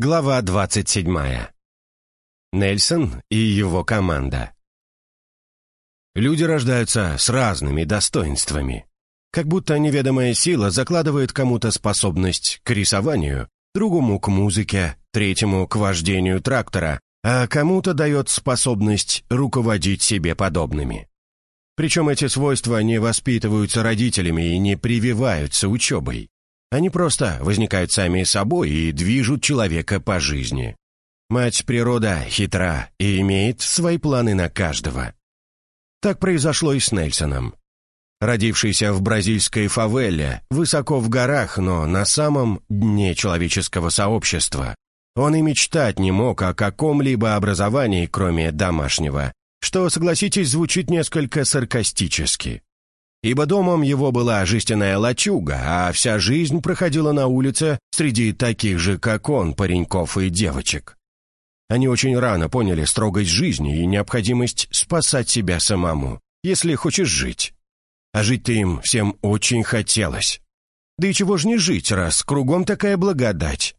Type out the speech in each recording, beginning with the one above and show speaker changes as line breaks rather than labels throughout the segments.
Глава 27. Нельсон и его команда. Люди рождаются с разными достоинствами. Как будто неведомая сила закладывает кому-то способность к рисованию, другому к музыке, третьему к вождению трактора, а кому-то дает способность руководить себе подобными. Причем эти свойства не воспитываются родителями и не прививаются учебой. Они просто возникают сами собой и движут человека по жизни. Мать природа хитра и имеет свои планы на каждого. Так произошло и с Нельсоном. Родившийся в бразильской фавеле, высоко в горах, но на самом дне человеческого сообщества, он и мечтать не мог о каком-либо образовании, кроме домашнего, что, согласитесь, звучит несколько саркастически ибо домом его была жестяная лачуга, а вся жизнь проходила на улице среди таких же, как он, пареньков и девочек. Они очень рано поняли строгость жизни и необходимость спасать себя самому, если хочешь жить. А жить-то им всем очень хотелось. Да и чего ж не жить, раз кругом такая благодать.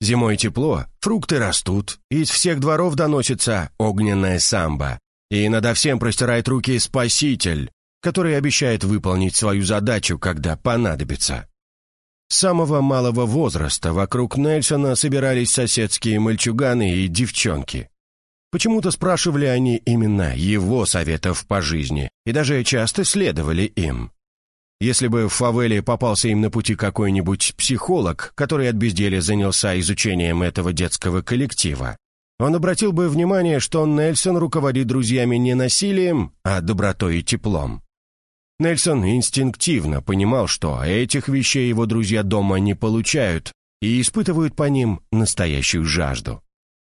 Зимой тепло, фрукты растут, из всех дворов доносится огненная самба. И надо всем простирает руки Спаситель, который обещает выполнить свою задачу, когда понадобится. С самого малого возраста вокруг Нельсона собирались соседские мальчуганы и девчонки. Почему-то спрашивали они именно его советов по жизни и даже часто следовали им. Если бы в фавеле попался им на пути какой-нибудь психолог, который от безделия занялся изучением этого детского коллектива, он обратил бы внимание, что Нельсон руководит друзьями не насилием, а добротой и теплом. Нельсон инстинктивно понимал, что этих вещей его друзья дома не получают и испытывают по ним настоящую жажду.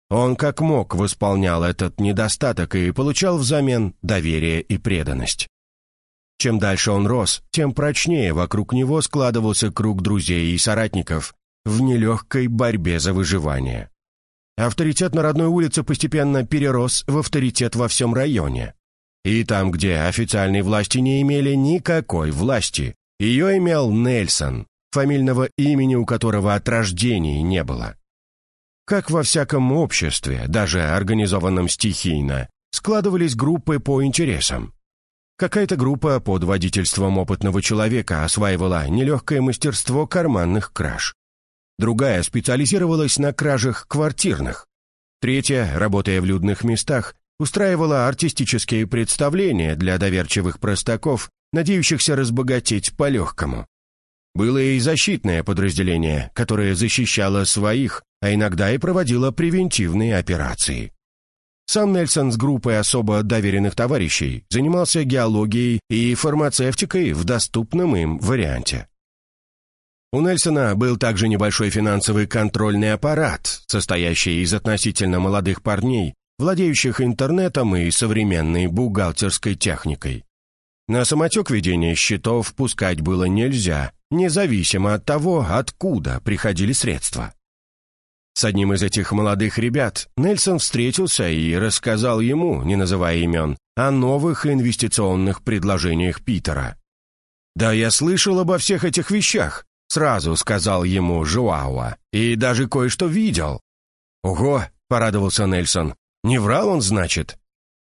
Он как мог восполнял этот недостаток и получал взамен доверие и преданность. Чем дальше он рос, тем прочнее вокруг него складывался круг друзей и соратников в нелегкой борьбе за выживание. Авторитет на родной улице постепенно перерос в авторитет во всем районе. И там, где официальные власти не имели никакой власти, ее имел Нельсон, фамильного имени у которого от рождения не было. Как во всяком обществе, даже организованном стихийно, складывались группы по интересам. Какая-то группа под водительством опытного человека осваивала нелегкое мастерство карманных краж. Другая специализировалась на кражах квартирных. Третья, работая в людных местах, устраивала артистические представления для доверчивых простаков, надеющихся разбогатеть по-легкому. Было и защитное подразделение, которое защищало своих, а иногда и проводило превентивные операции. Сам Нельсон с группой особо доверенных товарищей занимался геологией и фармацевтикой в доступном им варианте. У Нельсона был также небольшой финансовый контрольный аппарат, состоящий из относительно молодых парней, владеющих интернетом и современной бухгалтерской техникой. На самотек ведения счетов пускать было нельзя, независимо от того, откуда приходили средства. С одним из этих молодых ребят Нельсон встретился и рассказал ему, не называя имен, о новых инвестиционных предложениях Питера. «Да я слышал обо всех этих вещах», — сразу сказал ему Жуауа, «и даже кое-что видел». «Ого», — порадовался Нельсон, не врал он, значит?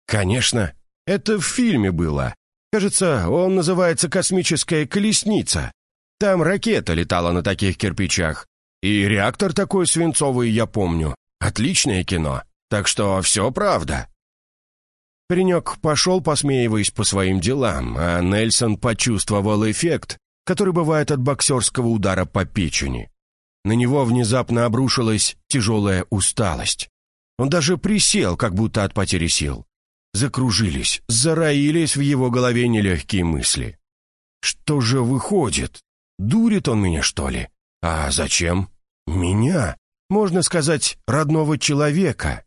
Конечно. Это в фильме было. Кажется, он называется «Космическая колесница». Там ракета летала на таких кирпичах. И реактор такой свинцовый, я помню. Отличное кино. Так что все правда. Паренек пошел, посмеиваясь по своим делам, а Нельсон почувствовал эффект, который бывает от боксерского удара по печени. На него внезапно обрушилась тяжелая усталость. Он даже присел, как будто от потери сил. Закружились, зароились в его голове нелегкие мысли. Что же выходит? Дурит он меня, что ли? А зачем? Меня? Можно сказать, родного человека.